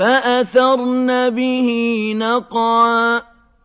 فَأَثَرْنَ بِهِ نَقْعًا